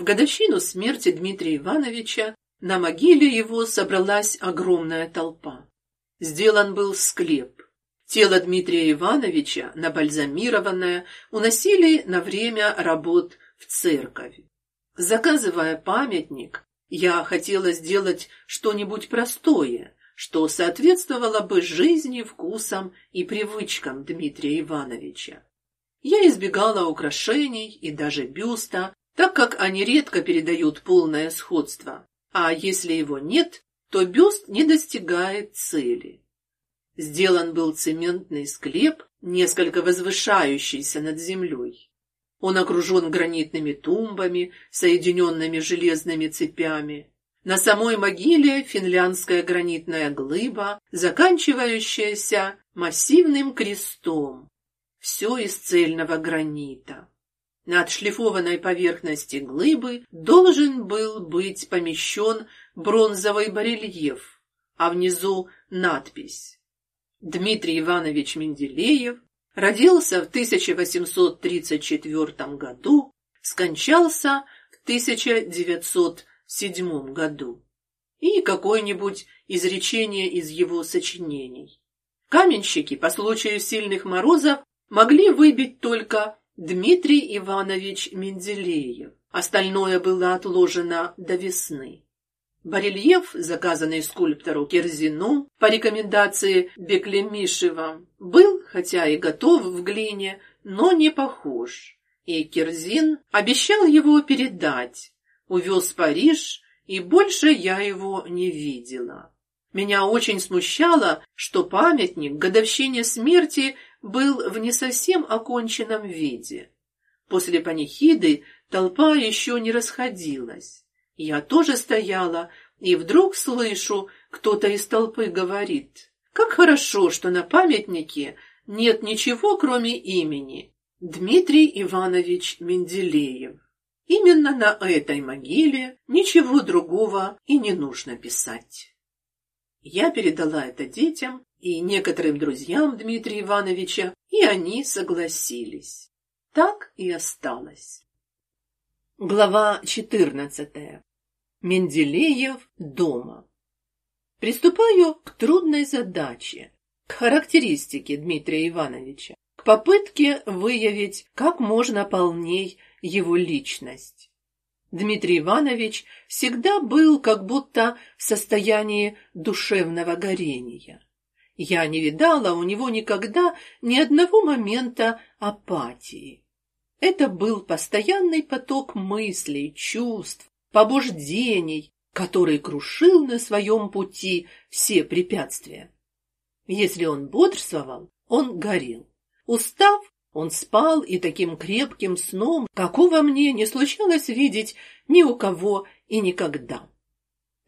В годовщину смерти Дмитрия Ивановича на могиле его собралась огромная толпа. Сделан был склеп. Тело Дмитрия Ивановича, набальзамированное, уносили на время работ в церковь. Заказывая памятник, я хотела сделать что-нибудь простое, что соответствовало бы жизни, вкусам и привычкам Дмитрия Ивановича. Я избегала украшений и даже бюста, так как они редко передают полное сходство, а если его нет, то бюст не достигает цели. Сделан был цементный склеп, несколько возвышающийся над землей. Он окружен гранитными тумбами, соединенными железными цепями. На самой могиле финляндская гранитная глыба, заканчивающаяся массивным крестом. Все из цельного гранита. На отшлифованной поверхности глыбы должен был быть помещен бронзовый барельеф, а внизу надпись. Дмитрий Иванович Менделеев родился в 1834 году, скончался в 1900 седьмом году. И какое-нибудь изречение из его сочинений. Каменщики по случаю сильных морозов могли выбить только Дмитрий Иванович Менделеев. Остальное было отложено до весны. Барельеф, заказанный скульптору Керзину по рекомендации Беклемишева, был, хотя и готов в глине, но не похож. И Керзин обещал его передать, увез в Париж, и больше я его не видела. Меня очень смущало, что памятник годовщине смерти был в не совсем оконченном виде. После панихиды толпа еще не расходилась. Я тоже стояла, и вдруг слышу, кто-то из толпы говорит: "Как хорошо, что на памятнике нет ничего, кроме имени. Дмитрий Иванович Менделеев". Именно на этой могиле ничего другого и не нужно писать. Я передала это детям и некоторым друзьям Дмитрия Ивановича, и они согласились. Так и осталось. Глава 14. Менделеев дома. Приступаю к трудной задаче, к характеристике Дмитрия Ивановича, к попытке выявить как можно полней его личность. Дмитрий Иванович всегда был как будто в состоянии душевного горения. Я не видала у него никогда ни одного момента апатии. Это был постоянный поток мыслей, чувств, побуждений, который крушил на своем пути все препятствия. Если он бодрствовал, он горел. Устав, он спал и таким крепким сном, какого мне не случалось видеть ни у кого и никогда.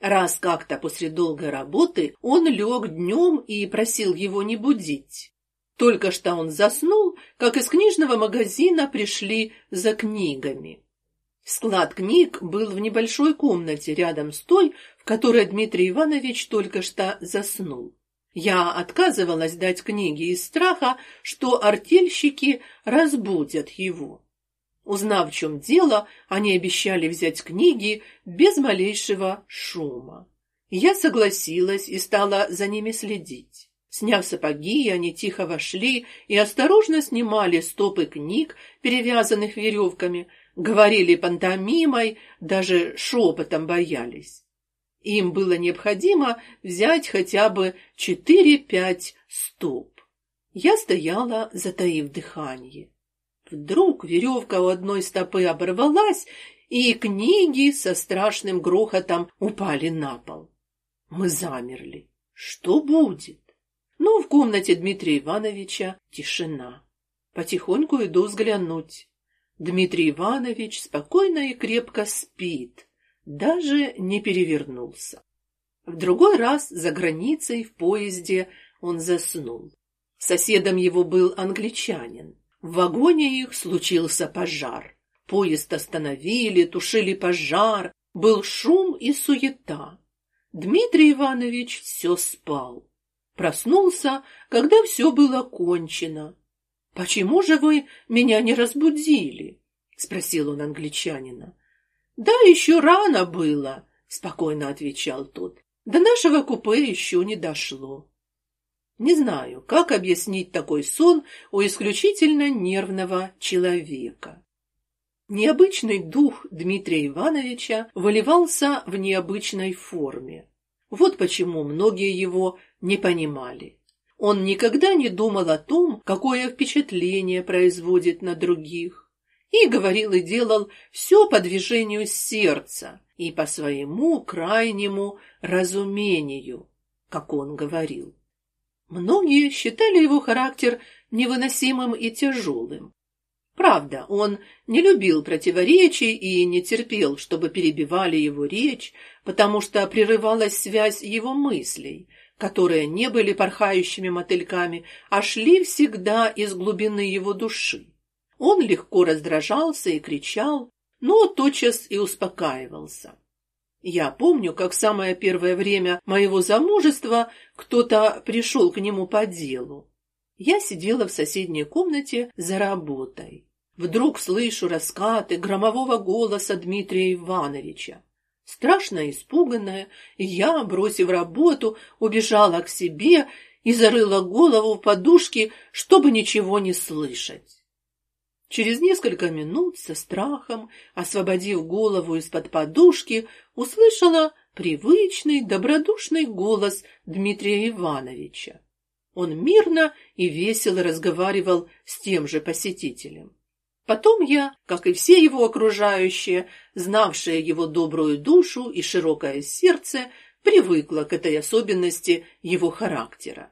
Раз как-то после долгой работы он лег днем и просил его не будить. Только что он заснул, как из книжного магазина пришли за книгами. Склад книг был в небольшой комнате рядом с той, в которой Дмитрий Иванович только что заснул. Я отказывалась дать книги из страха, что артельщики разбудят его. Узнав, в чем дело, они обещали взять книги без малейшего шума. Я согласилась и стала за ними следить. Сняв сапоги, они тихо вошли и осторожно снимали стопы книг, перевязанных веревками, говорили пантомимой, даже шепотом боялись. Им было необходимо взять хотя бы четыре-пять стоп. Я стояла, затаив дыхание. Вдруг веревка у одной стопы оборвалась, и книги со страшным грохотом упали на пол. Мы замерли. Что будет? Ну, в комнате Дмитрия Ивановича тишина. Потихоньку иду взглянуть. Дмитрий Иванович спокойно и крепко спит даже не перевернулся. В другой раз за границей в поезде он заснул. Соседом его был англичанин. В вагоне их случился пожар. Поезд остановили, тушили пожар, был шум и суета. Дмитрий Иванович все спал. Проснулся, когда все было кончено. Почему же вы меня не разбудили? спросил он англичанина. Да еще рано было, спокойно отвечал тот. До нашего купе еще не дошло. Не знаю, как объяснить такой сон у исключительно нервного человека. Необычный дух Дмитрия Ивановича выливался в необычной форме. Вот почему многие его не понимали. Он никогда не думал о том, какое впечатление производит на других, и говорил и делал все по движению сердца и по своему крайнему разумению, как он говорил. Многие считали его характер невыносимым и тяжелым. Правда, он не любил противоречий и не терпел, чтобы перебивали его речь, потому что прерывалась связь его мыслей, которые не были порхающими мотыльками, а шли всегда из глубины его души. Он легко раздражался и кричал, но тотчас и успокаивался. Я помню, как самое первое время моего замужества кто-то пришел к нему по делу. Я сидела в соседней комнате за работой. Вдруг слышу раскаты громового голоса Дмитрия Ивановича. Страшно испуганная, я, бросив работу, убежала к себе и зарыла голову в подушки, чтобы ничего не слышать. Через несколько минут со страхом, освободив голову из-под подушки, услышала привычный добродушный голос Дмитрия Ивановича. Он мирно и весело разговаривал с тем же посетителем. Потом я, как и все его окружающие, знавшие его добрую душу и широкое сердце, привыкла к этой особенности его характера.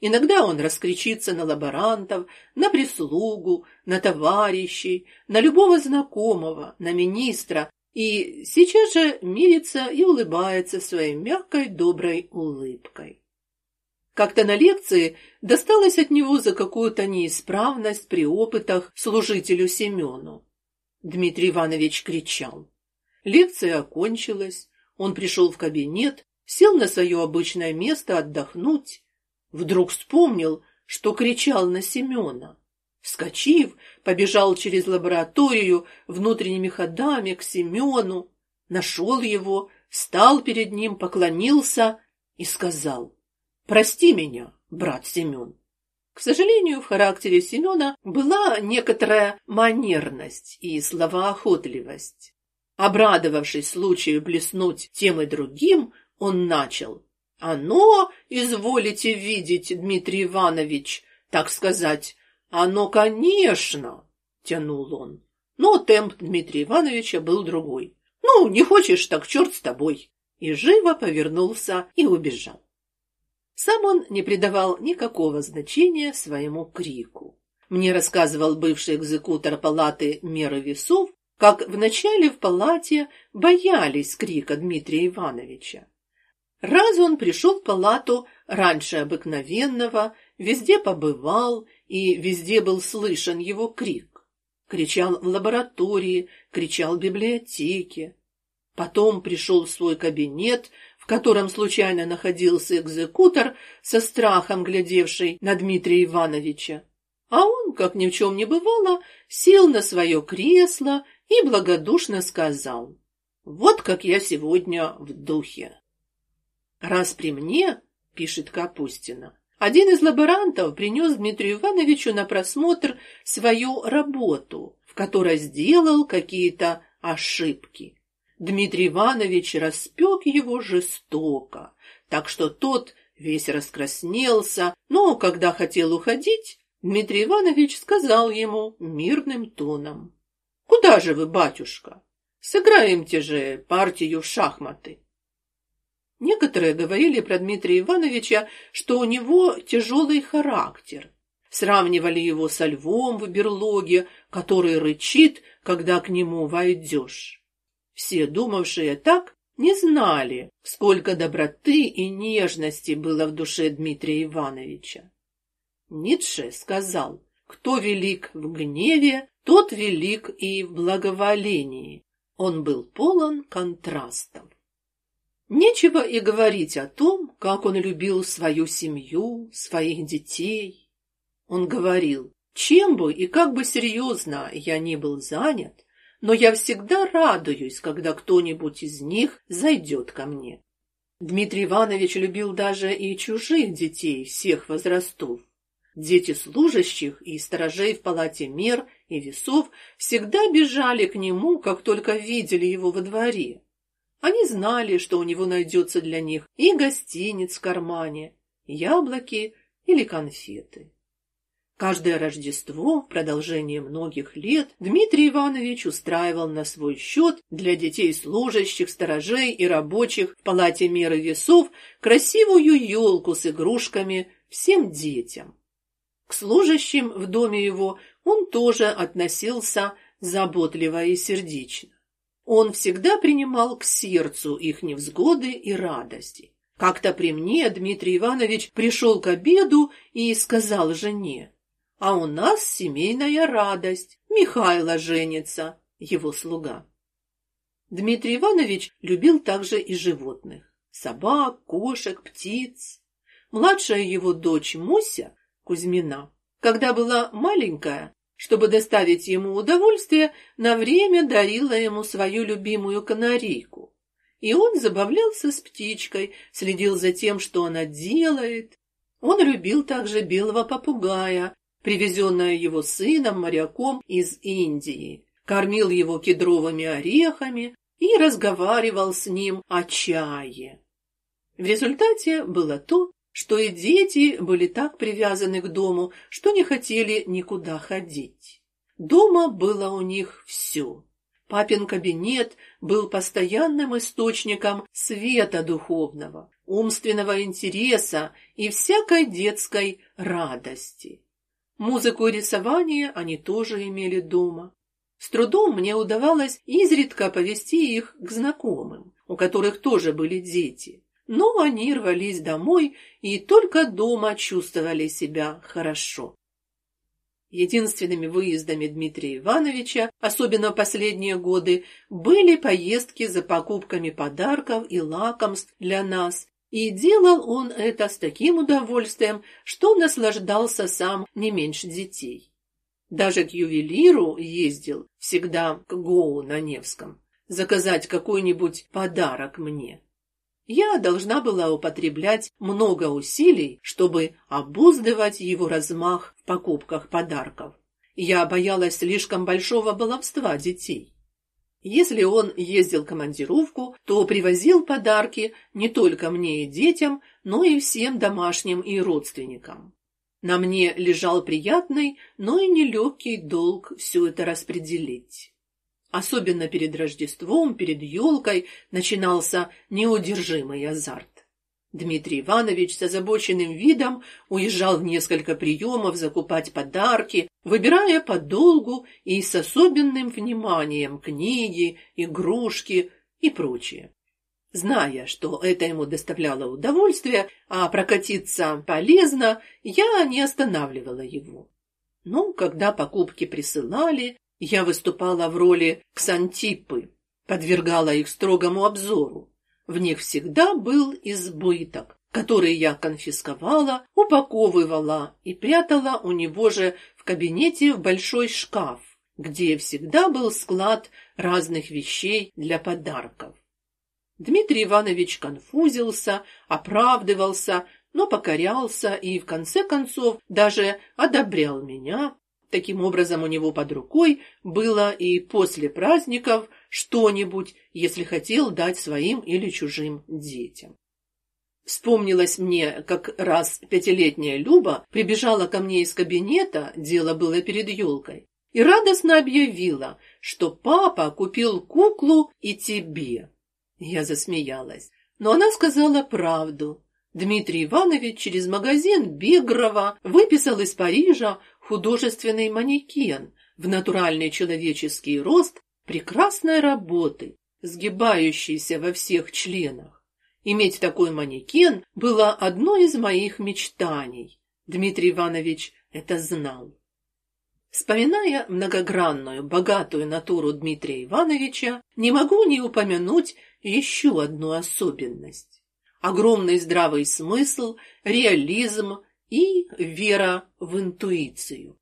Иногда он раскричится на лаборантов, на прислугу, на товарищей, на любого знакомого, на министра, и сейчас же мирится и улыбается своей мягкой доброй улыбкой. Как-то на лекции досталось от него за какую-то неисправность при опытах служителю Семену. Дмитрий Иванович кричал. Лекция окончилась, он пришел в кабинет, сел на свое обычное место отдохнуть. Вдруг вспомнил, что кричал на Семена. Вскочив, побежал через лабораторию внутренними ходами к Семену, нашел его, встал перед ним, поклонился и сказал — Прости меня, брат Семен. К сожалению, в характере Семена была некоторая манерность и словоохотливость. Обрадовавшись случаю блеснуть тем и другим, он начал: "Оно, изволите видеть, Дмитрий Иванович, так сказать, оно, конечно", тянул он. Но темп Дмитрия Ивановича был другой. "Ну, не хочешь, так черт с тобой". И живо повернулся и убежал. Сам он не придавал никакого значения своему крику. Мне рассказывал бывший экзекутор палаты меры весов, как вначале в палате боялись крика Дмитрия Ивановича. Раз он пришел в палату раньше обыкновенного, везде побывал и везде был слышен его крик. Кричал в лаборатории, кричал в библиотеке. Потом пришел в свой кабинет, котором случайно находился экзекутор, со страхом глядевший на Дмитрия Ивановича. А он, как ни в чем не бывало, сел на свое кресло и благодушно сказал: "Вот как я сегодня в духе". Раз при мне, пишет Капустина, один из лаборантов принес Дмитрию Ивановичу на просмотр свою работу, в которой сделал какие-то ошибки. Дмитрий Иванович распек его жестоко, так что тот весь раскраснелся, но когда хотел уходить, Дмитрий Иванович сказал ему мирным тоном: "Куда же вы, батюшка? Сыграемте же партию в шахматы". Некоторые говорили про Дмитрия Ивановича, что у него тяжелый характер. Сравнивали его со львом в берлоге, который рычит, когда к нему войдешь. Все, думавшие так, не знали, сколько доброты и нежности было в душе Дмитрия Ивановича. Ницше сказал: "Кто велик в гневе, тот велик и в благоволении". Он был полон контрастов. Нечего и говорить о том, как он любил свою семью, своих детей. Он говорил: "Чем бы и как бы серьезно я ни был занят, но я всегда радуюсь, когда кто-нибудь из них зайдет ко мне. Дмитрий Иванович любил даже и чужих детей всех возрастов. Дети служащих и сторожей в палате мер и весов всегда бежали к нему, как только видели его во дворе. Они знали, что у него найдется для них и гостиниц в кармане, яблоки или конфеты. Каждое Рождество в продолжение многих лет Дмитрий Иванович устраивал на свой счет для детей служащих, сторожей и рабочих в палате меры весов красивую елку с игрушками всем детям. К служащим в доме его он тоже относился заботливо и сердечно. Он всегда принимал к сердцу их невзгоды и радости. Как-то при мне Дмитрий Иванович пришел к обеду и сказал жене, а у нас семейная радость. Михайло женится, его слуга. Дмитрий Иванович любил также и животных: собак, кошек, птиц. Младшая его дочь Муся Кузьмина, когда была маленькая, чтобы доставить ему удовольствие, на время дарила ему свою любимую канарейку. И он забавлялся с птичкой, следил за тем, что она делает. Он любил также белого попугая, привезенная его сыном, моряком из Индии, кормил его кедровыми орехами и разговаривал с ним о чае. В результате было то, что и дети были так привязаны к дому, что не хотели никуда ходить. Дома было у них все. Папин кабинет был постоянным источником света духовного, умственного интереса и всякой детской радости. Музыку и рисование они тоже имели дома. С трудом мне удавалось изредка повести их к знакомым, у которых тоже были дети. Но они рвались домой и только дома чувствовали себя хорошо. Единственными выездами Дмитрия Ивановича, особенно последние годы, были поездки за покупками подарков и лакомств для нас и делал он это с таким удовольствием, что наслаждался сам не меньше детей. Даже к ювелиру ездил, всегда к Гоу на Невском, заказать какой-нибудь подарок мне. Я должна была употреблять много усилий, чтобы обуздывать его размах в покупках подарков. Я боялась слишком большого баловства детей. Если он ездил в командировку, то привозил подарки не только мне и детям, но и всем домашним и родственникам. На мне лежал приятный, но и нелегкий долг все это распределить. Особенно перед Рождеством, перед елкой начинался неудержимый азарт. Дмитрий Иванович с озабоченным видом уезжал в несколько приемов закупать подарки, выбирая подолгу и с особенным вниманием книги, игрушки и прочее. Зная, что это ему доставляло удовольствие, а прокатиться полезно, я не останавливала его. Но когда покупки присылали, я выступала в роли Ксантипы, подвергала их строгому обзору. В них всегда был избыток, который я конфисковала, упаковывала и прятала у него же в кабинете в большой шкаф, где всегда был склад разных вещей для подарков. Дмитрий Иванович конфузился, оправдывался, но покорялся и в конце концов даже одобрял меня, Таким образом, у него под рукой было и после праздников что-нибудь, если хотел дать своим или чужим детям. Вспомнилось мне, как раз пятилетняя Люба прибежала ко мне из кабинета, дело было перед елкой, и радостно объявила, что папа купил куклу и тебе. Я засмеялась, но она сказала правду. Дмитрий Иванович через магазин Бегрова выписал из Парижа художественный манекен в натуральный человеческий рост прекрасной работы, сгибающийся во всех членах. Иметь такой манекен было одной из моих мечтаний. Дмитрий Иванович это знал. Вспоминая многогранную, богатую натуру Дмитрия Ивановича, не могу не упомянуть еще одну особенность огромный здравый смысл, реализм и вера в интуицию.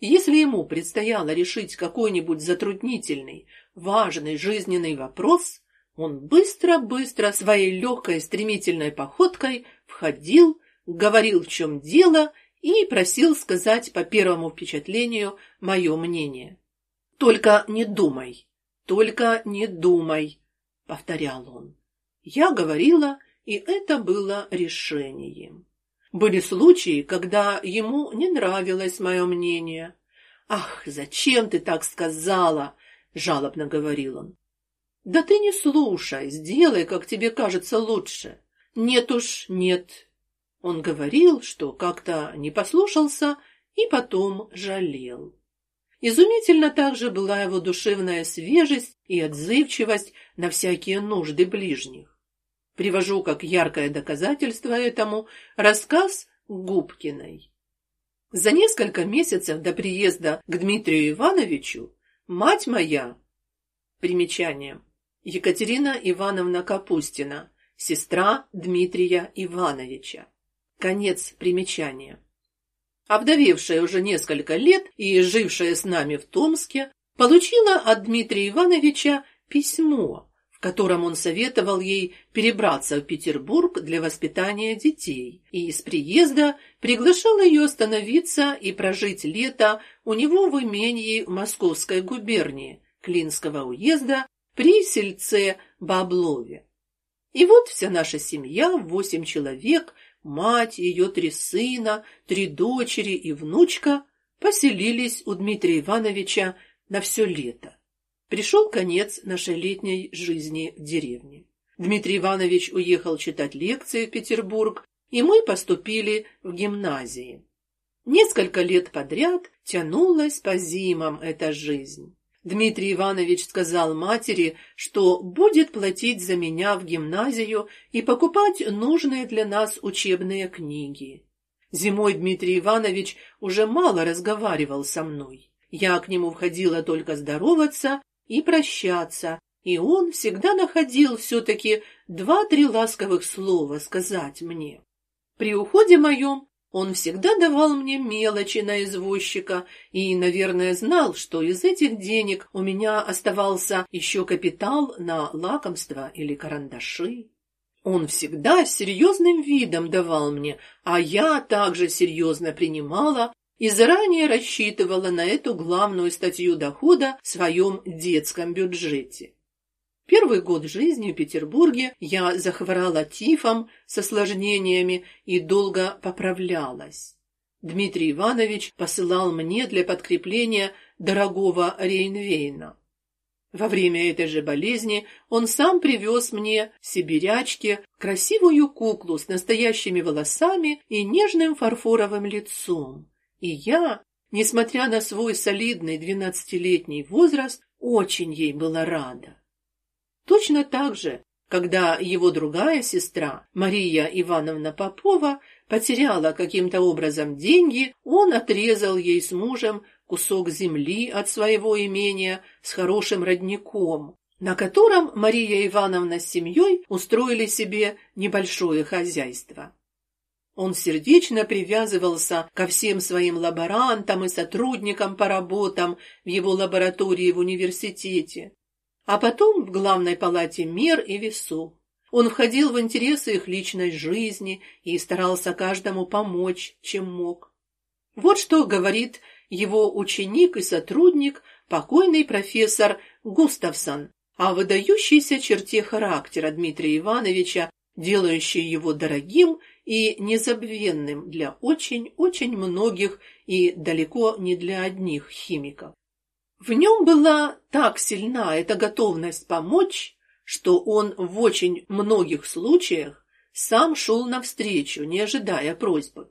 Если ему предстояло решить какой-нибудь затруднительный, важный жизненный вопрос, он быстро-быстро своей легкой стремительной походкой входил, говорил, в чем дело, и просил сказать по первому впечатлению мое мнение. Только не думай, только не думай, повторял он. Я говорила, и это было решением. Были случаи, когда ему не нравилось мое мнение. Ах, зачем ты так сказала? жалобно говорил он. Да ты не слушай, сделай, как тебе кажется лучше. Нет уж, нет. Он говорил, что как-то не послушался и потом жалел. Изумительно также была его душевная свежесть и отзывчивость на всякие нужды ближних. Привожу как яркое доказательство этому рассказ Губкиной. За несколько месяцев до приезда к Дмитрию Ивановичу мать моя примечание Екатерина Ивановна Капустина, сестра Дмитрия Ивановича. Конец примечания. Овдовевшая уже несколько лет и жившая с нами в Томске, получила от Дмитрия Ивановича письмо, котором он советовал ей перебраться в Петербург для воспитания детей, и с приезда приглашал ее остановиться и прожить лето у него в имении в Московской губернии Клинского уезда при сельце Баблове. И вот вся наша семья, восемь человек, мать, ее три сына, три дочери и внучка, поселились у Дмитрия Ивановича на все лето. Пришел конец нашей летней жизни в деревне. Дмитрий Иванович уехал читать лекции в Петербург, и мы поступили в гимназии. Несколько лет подряд тянулась по зимам эта жизнь. Дмитрий Иванович сказал матери, что будет платить за меня в гимназию и покупать нужные для нас учебные книги. Зимой Дмитрий Иванович уже мало разговаривал со мной. Я к нему входила только здороваться и прощаться, и он всегда находил все-таки два-три ласковых слова сказать мне. При уходе моем он всегда давал мне мелочи на извозчика и, наверное, знал, что из этих денег у меня оставался еще капитал на лакомства или карандаши. Он всегда с серьезным видом давал мне, а я также серьезно принимала и заранее рассчитывала на эту главную статью дохода в своем детском бюджете. Первый год жизни в Петербурге я захворала тифом с осложнениями и долго поправлялась. Дмитрий Иванович посылал мне для подкрепления дорогого рейнвейна. Во время этой же болезни он сам привез мне сибирячке красивую куклу с настоящими волосами и нежным фарфоровым лицом. И я, несмотря на свой солидный двенадцатилетний возраст, очень ей была рада. Точно так же, когда его другая сестра, Мария Ивановна Попова, потеряла каким-то образом деньги, он отрезал ей с мужем кусок земли от своего имения с хорошим родником, на котором Мария Ивановна с семьей устроили себе небольшое хозяйство. Он сердечно привязывался ко всем своим лаборантам и сотрудникам по работам в его лаборатории в университете а потом в главной палате мер и весов. Он входил в интересы их личной жизни и старался каждому помочь, чем мог. Вот что говорит его ученик и сотрудник, покойный профессор Густавсон, о выдающейся черте характера Дмитрия Ивановича, делающей его дорогим и незабвенным для очень-очень многих и далеко не для одних химиков. В нем была так сильна эта готовность помочь, что он в очень многих случаях сам шел навстречу, не ожидая просьбы.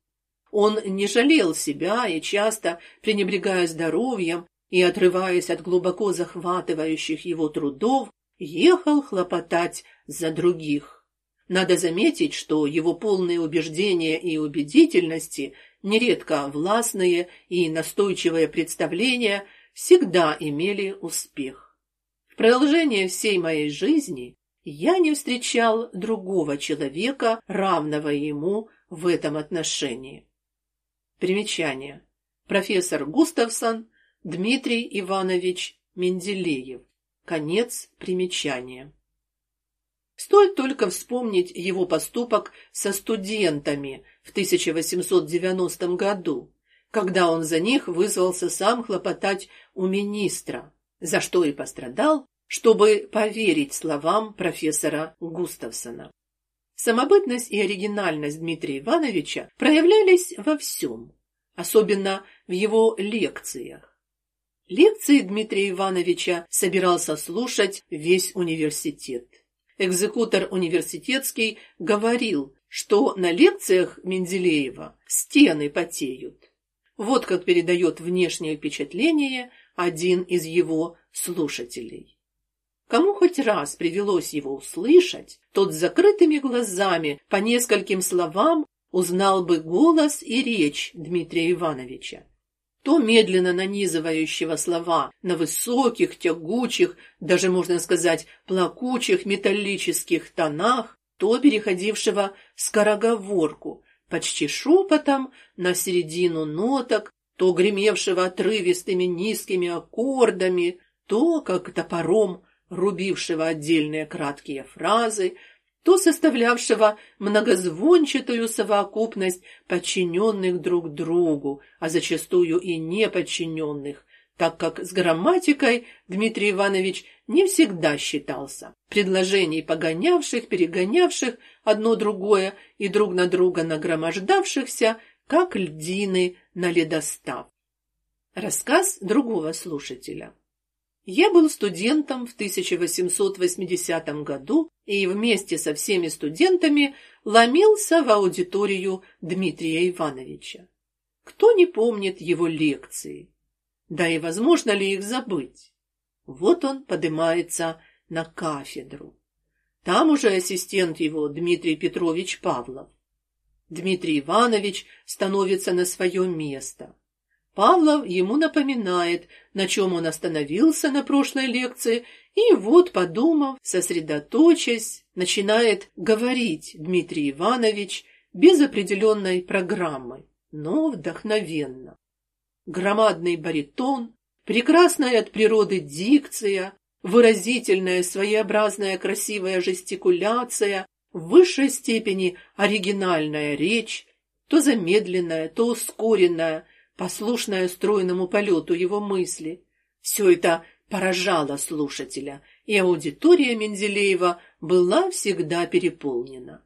Он не жалел себя и часто, пренебрегая здоровьем и отрываясь от глубоко захватывающих его трудов, ехал хлопотать за других. Надо заметить, что его полные убеждения и убедительности, нередко властные и настойчивые представления – всегда имели успех. В продолжение всей моей жизни я не встречал другого человека, равного ему в этом отношении. Примечание. Профессор Густавсон Дмитрий Иванович Менделеев. Конец примечания. Стоит только вспомнить его поступок со студентами в 1890 году, когда он за них вызвался сам хлопотать у министра, за что и пострадал, чтобы поверить словам профессора Густавсона. Самобытность и оригинальность Дмитрия Ивановича проявлялись во всем, особенно в его лекциях. Лекции Дмитрия Ивановича собирался слушать весь университет. Экзекутор университетский говорил, что на лекциях Менделеева стены потеют. Вот как передает внешнее впечатление один из его слушателей. Кому хоть раз привелось его услышать, тот с закрытыми глазами по нескольким словам узнал бы голос и речь Дмитрия Ивановича. То медленно нанизывающего слова на высоких, тягучих, даже можно сказать, плакучих металлических тонах, то переходившего в скороговорку, почти шепотом на середину ноток, то гремевшего отрывистыми низкими аккордами, то как топором рубившего отдельные краткие фразы, то составлявшего многозвончатую совокупность подчиненных друг другу, а зачастую и неподчиненных, так как с грамматикой Дмитрий Иванович не всегда считался. Предложений погонявших, перегонявших одно другое и друг на друга нагромождавшихся, как льдины на ледостав. Рассказ другого слушателя. Я был студентом в 1880 году и вместе со всеми студентами ломился в аудиторию Дмитрия Ивановича. Кто не помнит его лекции? Да и возможно ли их забыть? Вот он поднимается на кафедру. Там уже ассистент его Дмитрий Петрович Павлов. Дмитрий Иванович становится на свое место. Павлов ему напоминает, на чем он остановился на прошлой лекции, и вот, подумав, сосредоточась, начинает говорить Дмитрий Иванович без определенной программы, но вдохновенно. Громадный баритон, прекрасная от природы дикция, выразительная, своеобразная, красивая жестикуляция, в высшей степени оригинальная речь, то замедленная, то ускоренная, послушная стройному полету его мысли. Все это поражало слушателя, и аудитория Менделеева была всегда переполнена.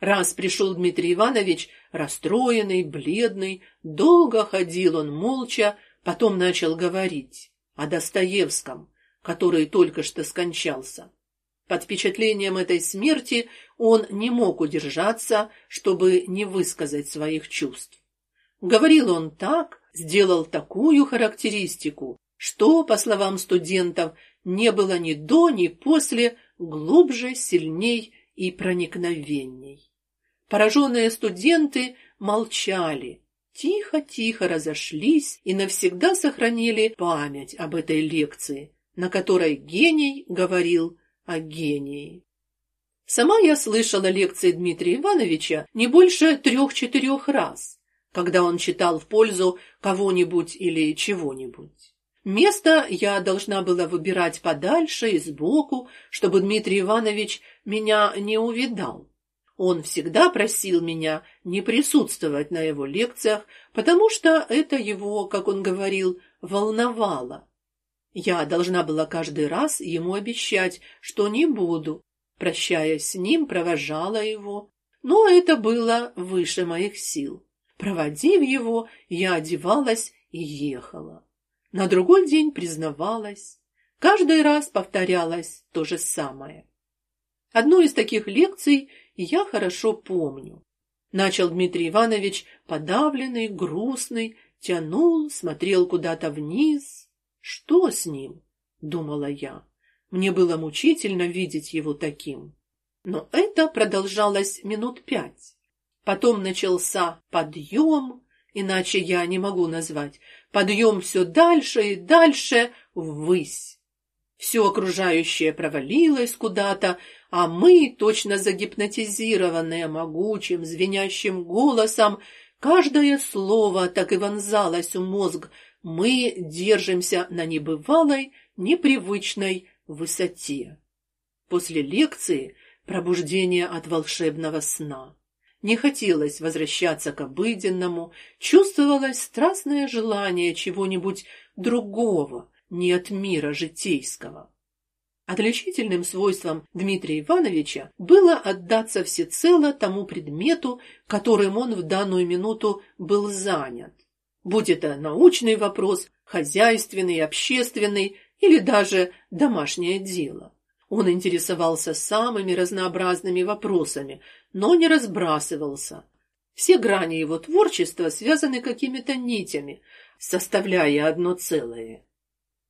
Раз пришел Дмитрий Иванович, расстроенный, бледный, долго ходил он молча, потом начал говорить о Достоевском, который только что скончался. Под впечатлением этой смерти он не мог удержаться, чтобы не высказать своих чувств. Говорил он так, сделал такую характеристику, что, по словам студентов, не было ни до, ни после глубже, сильней и проникновенней. Пораженные студенты молчали, тихо-тихо разошлись и навсегда сохранили память об этой лекции, на которой гений говорил о гении. Сама я слышала лекции Дмитрия Ивановича не больше трех-четырех раз когда он читал в пользу кого-нибудь или чего-нибудь. Место я должна была выбирать подальше и сбоку, чтобы Дмитрий Иванович меня не увидал. Он всегда просил меня не присутствовать на его лекциях, потому что это его, как он говорил, волновало. Я должна была каждый раз ему обещать, что не буду. Прощаясь с ним, провожала его, но это было выше моих сил. Проводив его, я одевалась и ехала. На другой день признавалась. Каждый раз повторялось то же самое. Одну из таких лекций я хорошо помню. Начал Дмитрий Иванович, подавленный, грустный, тянул, смотрел куда-то вниз. Что с ним? думала я. Мне было мучительно видеть его таким. Но это продолжалось минут пять. Потом начался подъем, иначе я не могу назвать. Подъем все дальше и дальше ввысь. Все окружающее провалилось куда-то, а мы, точно загипнотизированные могучим звенящим голосом, каждое слово так и вонзалось в мозг. Мы держимся на небывалой, непривычной высоте. После лекции пробуждение от волшебного сна. Не хотелось возвращаться к обыденному, чувствовалось страстное желание чего-нибудь другого, не от мира житейского. Отличительным свойством Дмитрия Ивановича было отдаться всецело тому предмету, которым он в данную минуту был занят. Будь это научный вопрос, хозяйственный, общественный или даже домашнее дело. Он интересовался самыми разнообразными вопросами, но не разбрасывался. Все грани его творчества связаны какими-то нитями, составляя одно целое.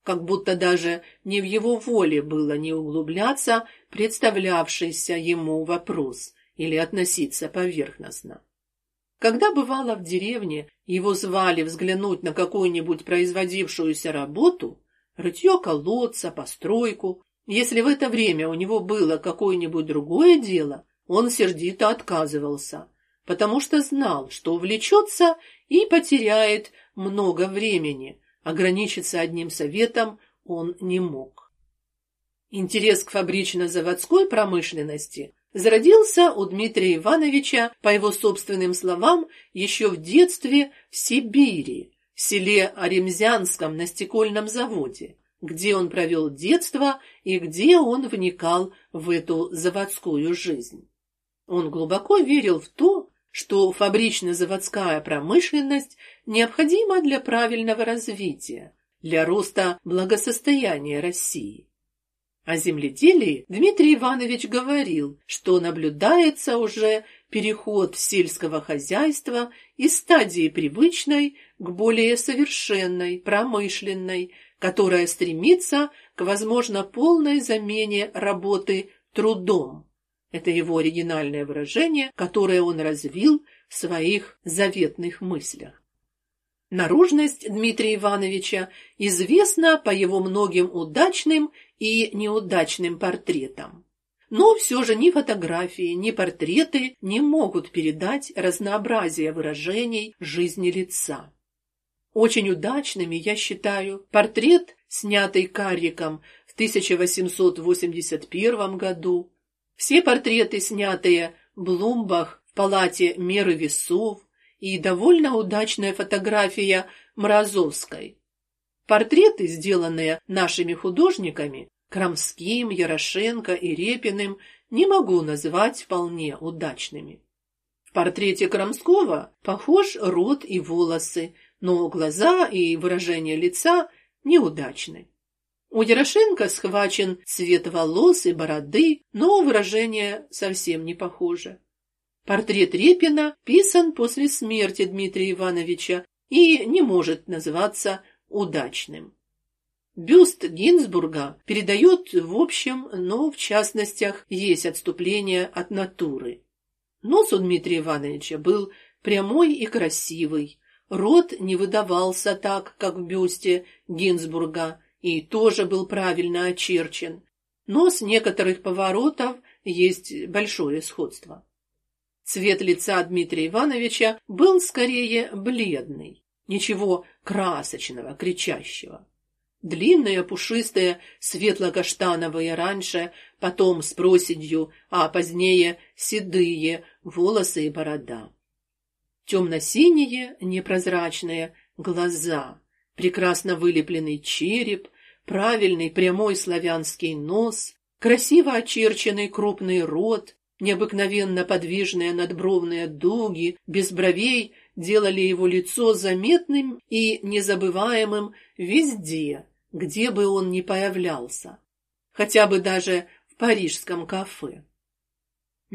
Как будто даже не в его воле было не углубляться представлявшийся ему вопрос или относиться поверхностно. Когда бывало в деревне, его звали взглянуть на какую-нибудь производившуюся работу, рытье колодца, постройку, если в это время у него было какое-нибудь другое дело, он сердито отказывался, потому что знал, что увлечется и потеряет много времени. Ограничиться одним советом он не мог. Интерес к фабрично-заводской промышленности зародился у Дмитрия Ивановича, по его собственным словам, еще в детстве в Сибири, в селе Аремзянском на стекольном заводе где он провел детство и где он вникал в эту заводскую жизнь. Он глубоко верил в то, что фабрично-заводская промышленность необходима для правильного развития, для роста благосостояния России. О земледелии Дмитрий Иванович говорил, что наблюдается уже переход сельского хозяйства из стадии привычной к более совершенной, промышленной, которая стремится к, возможно, полной замене работы трудом. Это его оригинальное выражение, которое он развил в своих заветных мыслях. Наружность Дмитрия Ивановича известна по его многим удачным и неудачным портретам. Но все же ни фотографии, ни портреты не могут передать разнообразие выражений жизни лица. Очень удачными я считаю портрет, снятый Карриком в 1881 году, все портреты, снятые Блумбах в палате меры весов, и довольно удачная фотография Мразовской. Портреты, сделанные нашими художниками, Крамским, Ярошенко и Репиным, не могу назвать вполне удачными. В портрете Крамского похож рот и волосы, но глаза и выражение лица неудачны. У Ярошенко схвачен цвет волос и бороды, но выражение совсем не похоже. Портрет Репина писан после смерти Дмитрия Ивановича и не может называться удачным. Бюст Гинзбурга передает в общем, но в частностях есть отступление от натуры. Нос у Дмитрия Ивановича был прямой и красивый, Рот не выдавался так, как в бюсте Гинзбурга, и тоже был правильно очерчен, но с некоторых поворотов есть большое сходство. Цвет лица Дмитрия Ивановича был скорее бледный, ничего красочного, кричащего. Длинные, пушистые, светло-каштановые раньше, потом с проседью, а позднее седые волосы и борода темно-синие, непрозрачные глаза, прекрасно вылепленный череп, правильный прямой славянский нос, красиво очерченный крупный рот, необыкновенно подвижные надбровные дуги, без бровей делали его лицо заметным и незабываемым везде, где бы он ни появлялся, хотя бы даже в парижском кафе.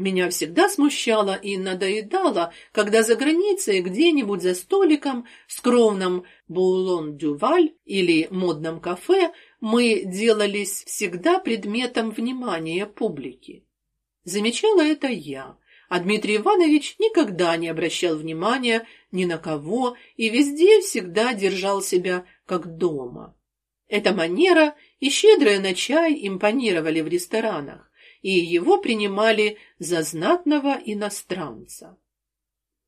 Меня всегда смущало и надоедало, когда за границей где-нибудь за столиком в скромном Боулон-Дюваль или модном кафе мы делались всегда предметом внимания публики. Замечала это я, а Дмитрий Иванович никогда не обращал внимания ни на кого и везде всегда держал себя как дома. Эта манера и щедрая на чай импонировали в ресторанах и его принимали за знатного иностранца.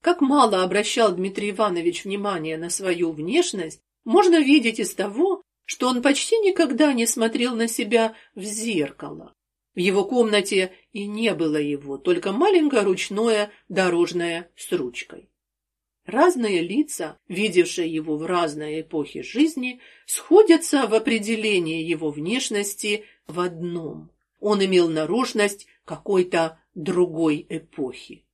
Как мало обращал Дмитрий Иванович внимания на свою внешность, можно видеть из того, что он почти никогда не смотрел на себя в зеркало. В его комнате и не было его, только маленькое ручное дорожное с ручкой. Разные лица, видевшие его в разные эпохи жизни, сходятся в определении его внешности в одном. Он имел наружность какой-то другой эпохи.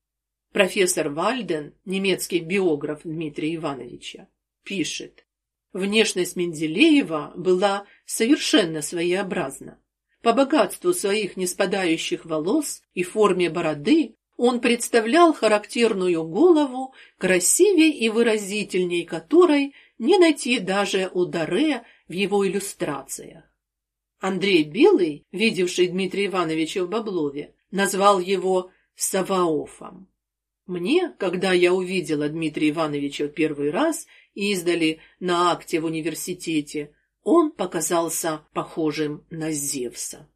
Профессор Вальден, немецкий биограф Дмитрия Ивановича, пишет: Внешность Менделеева была совершенно своеобразна. По богатству своих неспадающих волос и форме бороды он представлял характерную голову, красивей и выразительней которой не найти даже у Даре в его иллюстрациях. Андрей Белый, видевший Дмитрия Ивановича в Баблове, назвал его Саваофом. Мне, когда я увидела Дмитрия Ивановича в первый раз издали на акте в университете, он показался похожим на Зевса.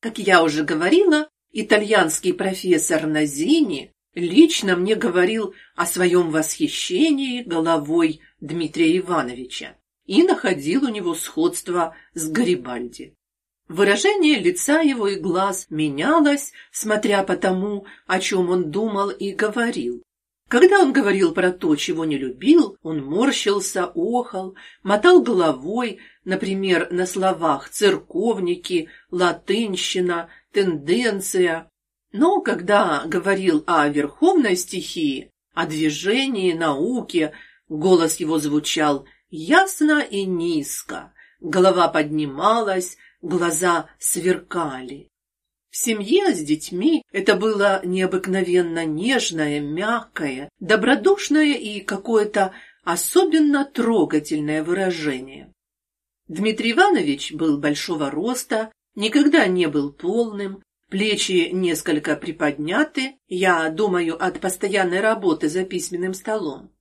Как я уже говорила, итальянский профессор Назини лично мне говорил о своем восхищении головой Дмитрия Ивановича и находил у него сходство с Гарибальди. Выражение лица его и глаз менялось, смотря по тому, о чем он думал и говорил. Когда он говорил про то, чего не любил, он морщился, охал, мотал головой, например, на словах «церковники», «латынщина», «тенденция». Но когда говорил о верховной стихии, о движении, науке, голос его звучал ясно и низко, голова поднималась, глаза сверкали. В семье с детьми это было необыкновенно нежное, мягкое, добродушное и какое-то особенно трогательное выражение. Дмитрий Иванович был большого роста, никогда не был полным, плечи несколько приподняты, я думаю, от постоянной работы за письменным столом.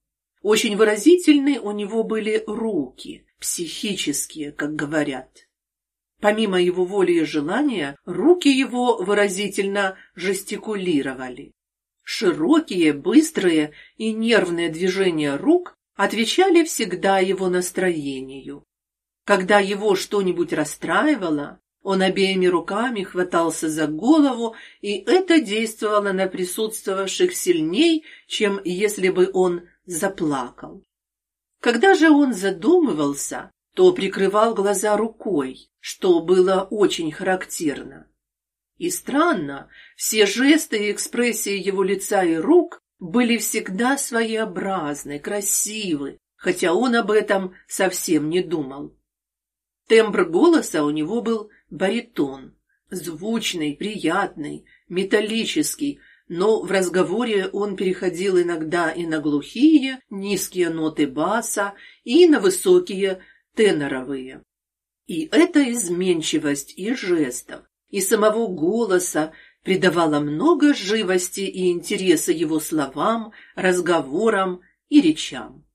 Очень выразительны у него были руки, психические, как говорят. Помимо его воли и желания, руки его выразительно жестикулировали. Широкие, быстрые и нервные движения рук отвечали всегда его настроению. Когда его что-нибудь расстраивало, он обеими руками хватался за голову, и это действовало на присутствовавших сильней, чем если бы он заплакал. Когда же он задумывался, то прикрывал глаза рукой, что было очень характерно. И странно, все жесты и экспрессии его лица и рук были всегда своеобразны, красивы, хотя он об этом совсем не думал. Тембр голоса у него был баритон, звучный, приятный, металлический, но в разговоре он переходил иногда и на глухие, низкие ноты баса, и на высокие теноровые. И эта изменчивость и жестов, и самого голоса придавала много живости и интереса его словам, разговорам и речам.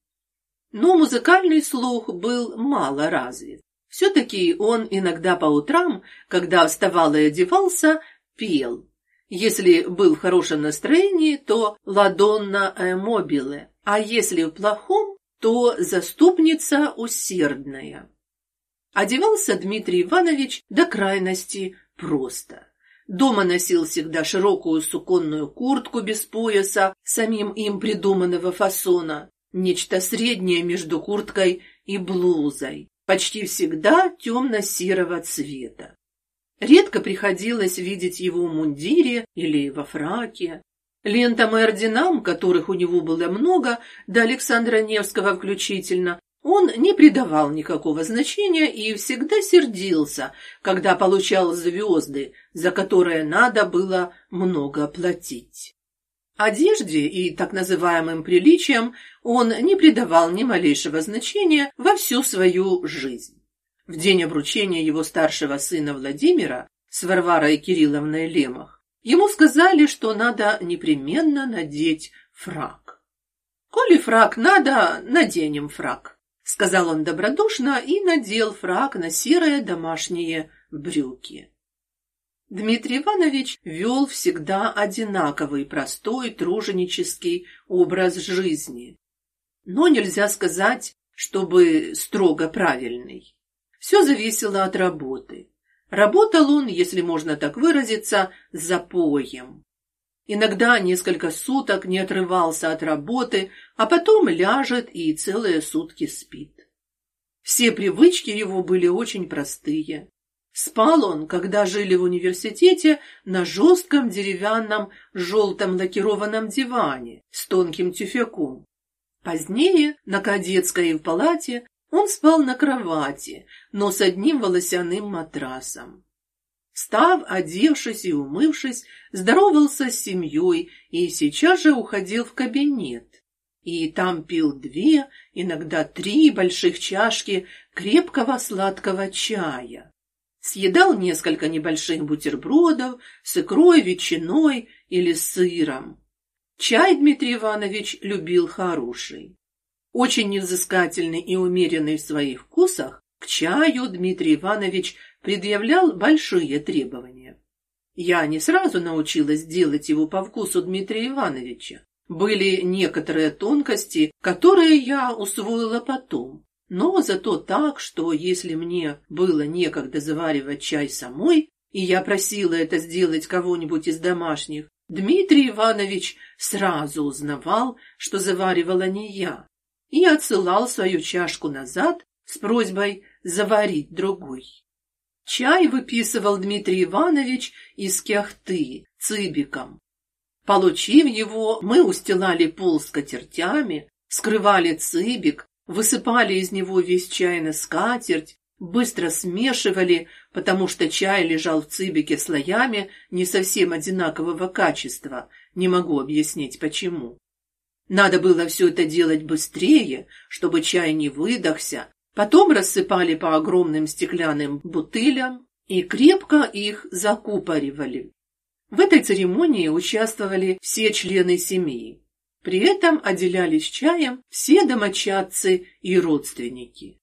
Но музыкальный слух был мало развит. Все-таки он иногда по утрам, когда вставал и одевался, пел. Если был в хорошем настроении, то «Ладонна мобиле», а если в плохом, то «Заступница усердная». Одевался Дмитрий Иванович до крайности просто. Дома носил всегда широкую суконную куртку без пояса, самим им придуманного фасона, нечто среднее между курткой и блузой, почти всегда темно-серого цвета. Редко приходилось видеть его в мундире или во фраке. Лентам и орденам, которых у него было много, до Александра Невского включительно, он не придавал никакого значения и всегда сердился, когда получал звезды, за которые надо было много платить. Одежде и так называемым приличиям он не придавал ни малейшего значения во всю свою жизнь. В день обручения его старшего сына Владимира с Варварой Кирилловной Лемах ему сказали, что надо непременно надеть фрак. «Коли фрак надо, наденем фрак», сказал он добродушно и надел фрак на серые домашние брюки. Дмитрий Иванович вел всегда одинаковый простой труженический образ жизни. Но нельзя сказать, чтобы строго правильный. Все зависело от работы. Работал он, если можно так выразиться, с запоем. Иногда несколько суток не отрывался от работы, а потом ляжет и целые сутки спит. Все привычки его были очень простые. Спал он, когда жили в университете, на жестком деревянном желтом лакированном диване с тонким тюфяком. Позднее, на кадетской палате, он спал на кровати, но с одним волосяным матрасом. Став, одевшись и умывшись, здоровался с семьей и сейчас же уходил в кабинет. И там пил две, иногда три больших чашки крепкого сладкого чая съедал несколько небольших бутербродов с икрой, ветчиной или сыром. Чай Дмитрий Иванович любил хороший. Очень невзыскательный и умеренный в своих вкусах, к чаю Дмитрий Иванович предъявлял большие требования. Я не сразу научилась делать его по вкусу Дмитрия Ивановича. Были некоторые тонкости, которые я усвоила потом. Но зато так, что если мне было некогда заваривать чай самой, и я просила это сделать кого-нибудь из домашних, Дмитрий Иванович сразу узнавал, что заваривала не я, и отсылал свою чашку назад с просьбой заварить другой. Чай выписывал Дмитрий Иванович из кяхты цыбиком. Получив его, мы устилали пол скатертями, скрывали цыбик Высыпали из него весь чай на скатерть, быстро смешивали, потому что чай лежал в цибике слоями не совсем одинакового качества, не могу объяснить почему. Надо было все это делать быстрее, чтобы чай не выдохся. Потом рассыпали по огромным стеклянным бутылям и крепко их закупоривали. В этой церемонии участвовали все члены семьи. При этом отделялись чаем все домочадцы и родственники.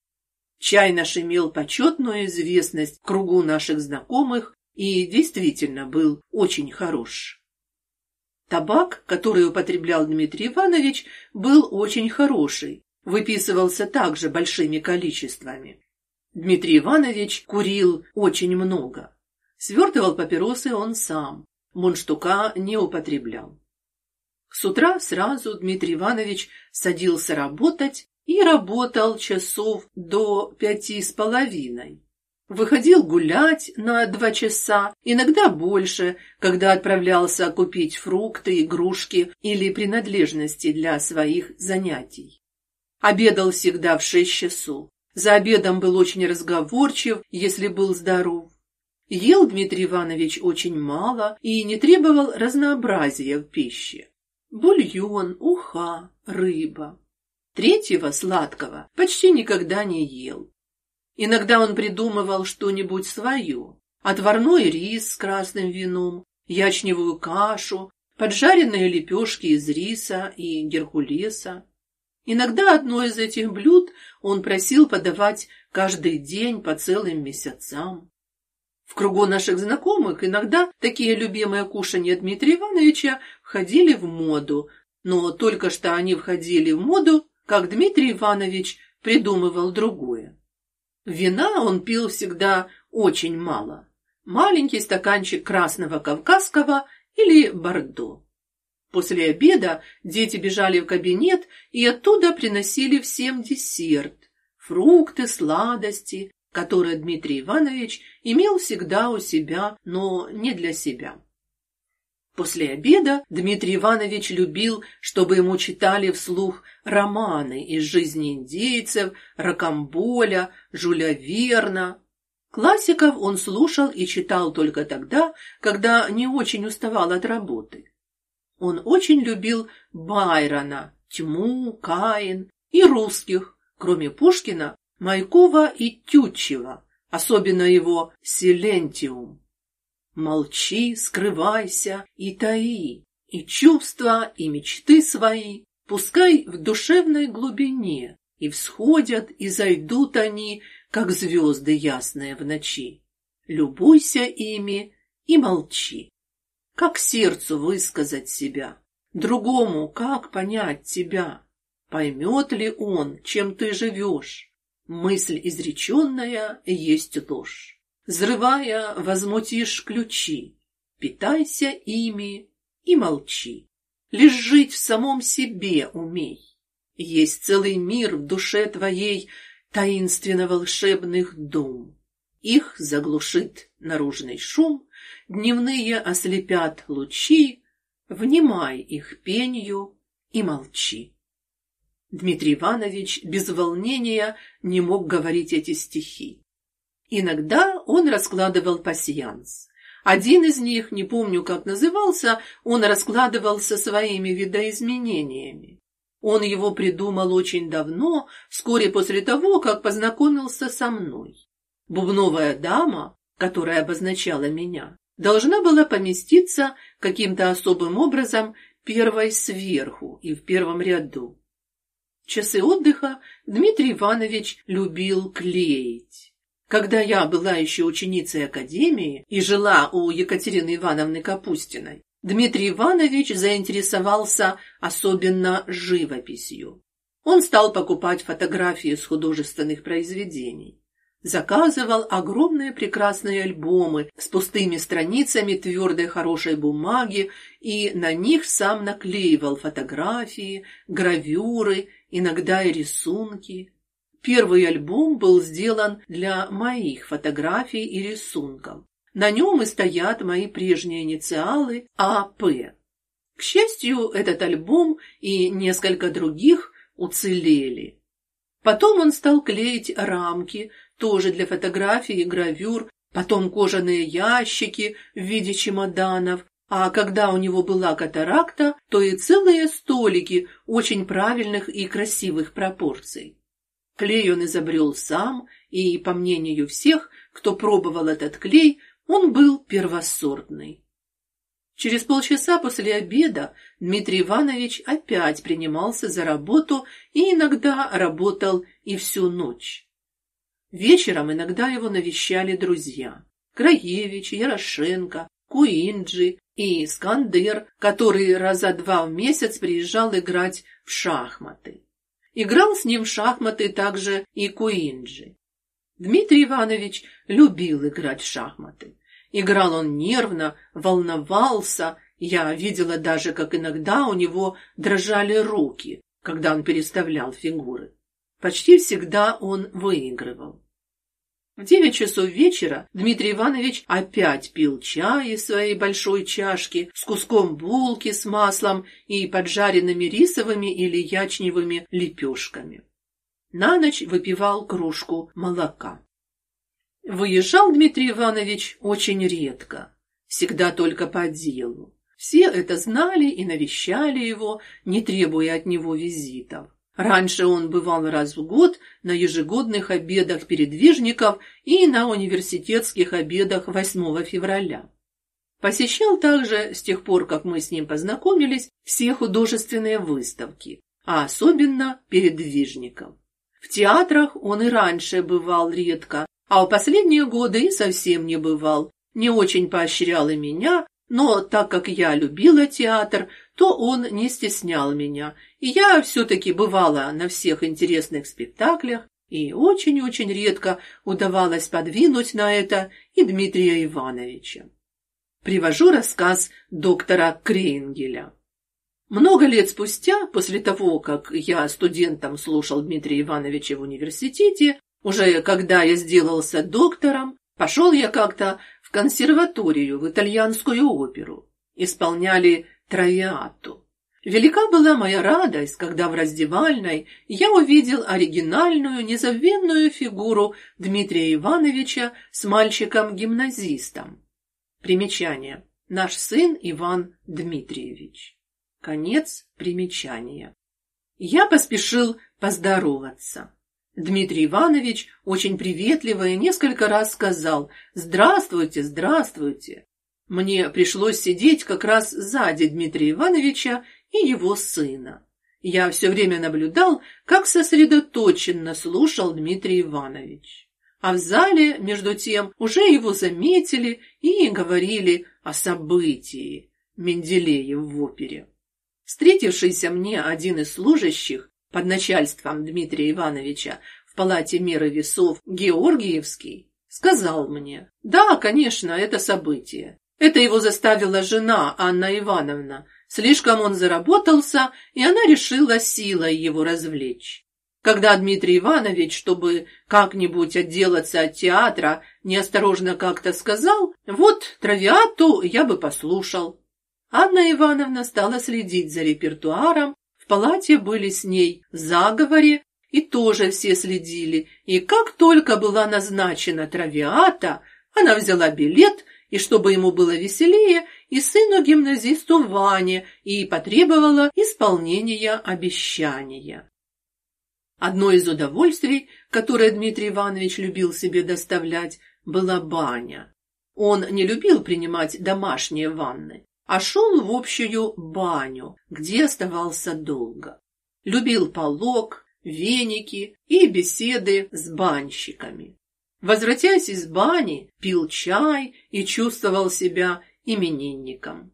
Чай наш имел почетную известность в кругу наших знакомых и действительно был очень хорош. Табак, который употреблял Дмитрий Иванович, был очень хороший, выписывался также большими количествами. Дмитрий Иванович курил очень много. Свертывал папиросы он сам, мундштука не употреблял. С утра сразу Дмитрий Иванович садился работать и работал часов до пяти с половиной. Выходил гулять на два часа, иногда больше, когда отправлялся купить фрукты, игрушки или принадлежности для своих занятий. Обедал всегда в шесть часов. За обедом был очень разговорчив, если был здоров. Ел Дмитрий Иванович очень мало и не требовал разнообразия в пище бульон, уха, рыба. Третьего сладкого почти никогда не ел. Иногда он придумывал что-нибудь свое. Отварной рис с красным вином, ячневую кашу, поджаренные лепешки из риса и геркулеса. Иногда одно из этих блюд он просил подавать каждый день по целым месяцам. В кругу наших знакомых иногда такие любимые кушанья Дмитрия Ивановича входили в моду, но только что они входили в моду, как Дмитрий Иванович придумывал другое. Вина он пил всегда очень мало. Маленький стаканчик красного кавказского или бордо. После обеда дети бежали в кабинет и оттуда приносили всем десерт: фрукты, сладости, которое Дмитрий Иванович имел всегда у себя, но не для себя. После обеда Дмитрий Иванович любил, чтобы ему читали вслух романы из жизни индейцев, Рокамболя, Жюля Верна. Классиков он слушал и читал только тогда, когда не очень уставал от работы. Он очень любил Байрона, Тьму, Каин и русских, кроме Пушкина, Майкова и Тютчева, особенно его «Силентиум». Молчи, скрывайся и таи, и чувства, и мечты свои, пускай в душевной глубине, и всходят, и зайдут они, как звезды ясные в ночи. Любуйся ими и молчи. Как сердцу высказать себя? Другому как понять тебя? Поймет ли он, чем ты живешь? Мысль изреченная есть ложь. Взрывая, возмутишь ключи. Питайся ими и молчи. Лишь жить в самом себе умей. Есть целый мир в душе твоей таинственно-волшебных дум. Их заглушит наружный шум, дневные ослепят лучи, внимай их пенью и молчи. Дмитрий Иванович без волнения не мог говорить эти стихи. Иногда он раскладывал пасьянс. Один из них, не помню, как назывался, он раскладывал со своими видоизменениями. Он его придумал очень давно, вскоре после того, как познакомился со мной. Бубновая дама, которая обозначала меня, должна была поместиться каким-то особым образом первой сверху и в первом ряду. часы отдыха Дмитрий Иванович любил клеить. Когда я была еще ученицей академии и жила у Екатерины Ивановны Капустиной, Дмитрий Иванович заинтересовался особенно живописью. Он стал покупать фотографии с художественных произведений. Заказывал огромные прекрасные альбомы с пустыми страницами твердой хорошей бумаги и на них сам наклеивал фотографии, гравюры, иногда и рисунки. Первый альбом был сделан для моих фотографий и рисунков. На нем и стоят мои прежние инициалы АП. К счастью, этот альбом и несколько других уцелели. Потом он стал клеить рамки, тоже для фотографий и гравюр, потом кожаные ящики в виде чемоданов, а когда у него была катаракта, то и целые столики очень правильных и красивых пропорций. Клей он изобрел сам, и, по мнению всех, кто пробовал этот клей, он был первосортный. Через полчаса после обеда Дмитрий Иванович опять принимался за работу и иногда работал и всю ночь. Вечером иногда его навещали друзья: Краевич, Ярошенко, Куинджи и Скандер, который раза два в месяц приезжал играть в шахматы. Играл с ним в шахматы также и Куинджи. Дмитрий Иванович любил играть в шахматы. Играл он нервно, волновался. Я видела даже, как иногда у него дрожали руки, когда он переставлял фигуры. Почти всегда он выигрывал. В девять часов вечера Дмитрий Иванович опять пил чай из своей большой чашки с куском булки с маслом и поджаренными рисовыми или ячневыми лепешками. На ночь выпивал кружку молока. Выезжал Дмитрий Иванович очень редко, всегда только по делу. Все это знали и навещали его, не требуя от него визитов. Раньше он бывал раз в год на ежегодных обедах передвижников и на университетских обедах 8 февраля. Посещал также, с тех пор, как мы с ним познакомились, все художественные выставки, а особенно передвижников. В театрах он и раньше бывал редко, а в последние годы и совсем не бывал. Не очень поощрял и меня, но так как я любила театр, то он не стеснял меня, и я все-таки бывала на всех интересных спектаклях, и очень-очень редко удавалось подвинуть на это и Дмитрия Ивановича. Привожу рассказ доктора Кренгеля. Много лет спустя, после того, как я студентом слушал Дмитрия Ивановича в университете, уже когда я сделался доктором, пошел я как-то консерваторию, в итальянскую оперу. Исполняли Травиату. Велика была моя радость, когда в раздевальной я увидел оригинальную, незабвенную фигуру Дмитрия Ивановича с мальчиком-гимназистом. Примечание. Наш сын Иван Дмитриевич. Конец примечания. Я поспешил поздороваться. Дмитрий Иванович очень приветливо и несколько раз сказал «Здравствуйте, здравствуйте». Мне пришлось сидеть как раз сзади Дмитрия Ивановича и его сына. Я все время наблюдал, как сосредоточенно слушал Дмитрий Иванович. А в зале, между тем, уже его заметили и говорили о событии Менделеев в опере. Встретившийся мне один из служащих под начальством Дмитрия Ивановича в палате меры весов Георгиевский сказал мне: "Да, конечно, это событие. Это его заставила жена Анна Ивановна. Слишком он заработался, и она решила силой его развлечь. Когда Дмитрий Иванович, чтобы как-нибудь отделаться от театра, неосторожно как-то сказал: "Вот травиату я бы послушал". Анна Ивановна стала следить за репертуаром. В палате были с ней в заговоре, и тоже все следили. И как только была назначена травиата, она взяла билет и чтобы ему было веселее, и сыну гимназисту Ване, и потребовала исполнения обещания. Одно из удовольствий, которое Дмитрий Иванович любил себе доставлять, была баня. Он не любил принимать домашние ванны, а шел в общую баню, где оставался долго. Любил полог, веники и беседы с банщиками. Возвратясь из бани, пил чай и чувствовал себя именинником.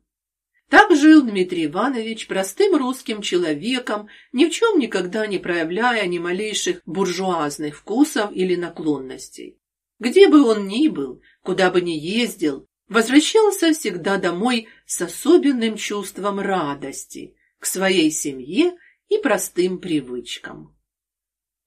Так жил Дмитрий Иванович простым русским человеком, ни в чем никогда не проявляя ни малейших буржуазных вкусов или наклонностей. Где бы он ни был, куда бы ни ездил, возвращался всегда домой с особенным чувством радости к своей семье и простым привычкам.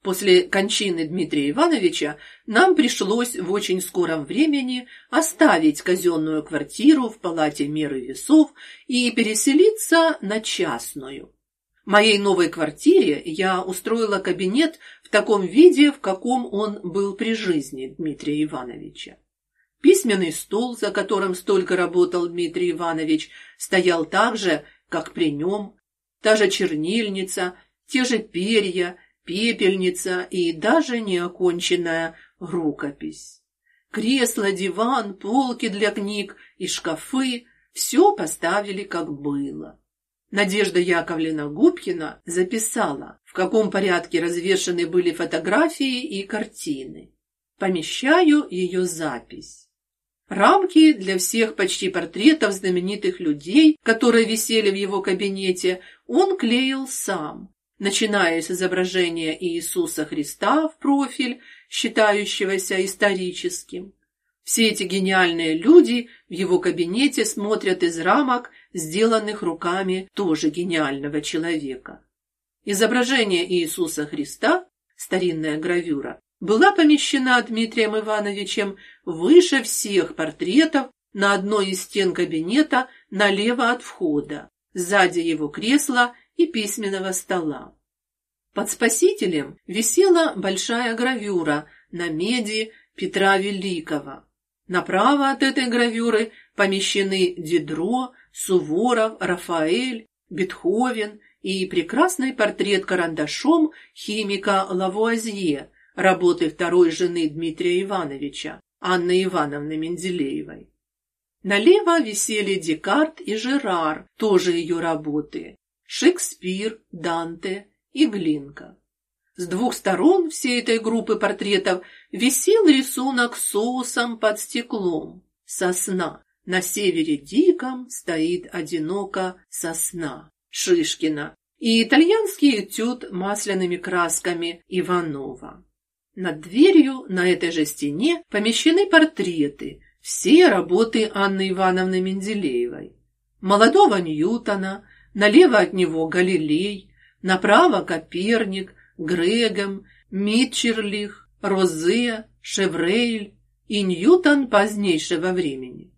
После кончины Дмитрия Ивановича нам пришлось в очень скором времени оставить казенную квартиру в палате меры весов и переселиться на частную. В моей новой квартире я устроила кабинет в таком виде, в каком он был при жизни Дмитрия Ивановича. Письменный стол, за которым столько работал Дмитрий Иванович, стоял так же, как при нем. Та же чернильница, те же перья, пепельница и даже неоконченная рукопись. Кресло, диван, полки для книг и шкафы все поставили как было. Надежда Яковлевна Губкина записала, в каком порядке развешаны были фотографии и картины. Помещаю ее запись. Рамки для всех почти портретов знаменитых людей, которые висели в его кабинете, он клеил сам, начиная с изображения Иисуса Христа в профиль, считающегося историческим. Все эти гениальные люди в его кабинете смотрят из рамок, сделанных руками тоже гениального человека. Изображение Иисуса Христа, старинная гравюра, была помещена Дмитрием Ивановичем выше всех портретов на одной из стен кабинета налево от входа, сзади его кресла и письменного стола. Под Спасителем висела большая гравюра на меди Петра Великого. Направо от этой гравюры помещены Дидро, Суворов, Рафаэль, Бетховен и прекрасный портрет карандашом химика Лавуазье, работы второй жены Дмитрия Ивановича, Анны Ивановны Менделеевой. Налево висели Декарт и Жерар, тоже ее работы, Шекспир, Данте и Глинка. С двух сторон всей этой группы портретов висел рисунок соусом под стеклом. Сосна. На севере диком стоит одиноко сосна. Шишкина. И итальянский этюд масляными красками Иванова. Над дверью на этой же стене помещены портреты, все работы Анны Ивановны Менделеевой. Молодого Ньютона, налево от него Галилей, направо Коперник, Грегом, Митчерлих, Розе, Шеврейль и Ньютон позднейшего времени.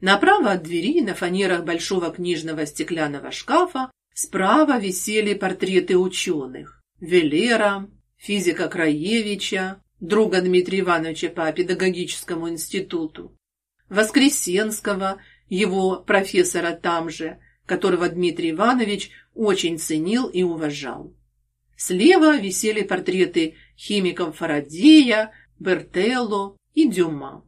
Направо от двери на фанерах большого книжного стеклянного шкафа справа висели портреты ученых: Велера, физика Краевича, друга Дмитрия Ивановича по педагогическому институту, Воскресенского, его профессора там же, которого Дмитрий Иванович очень ценил и уважал. Слева висели портреты химиков Фарадея, Бертелло и Дюма.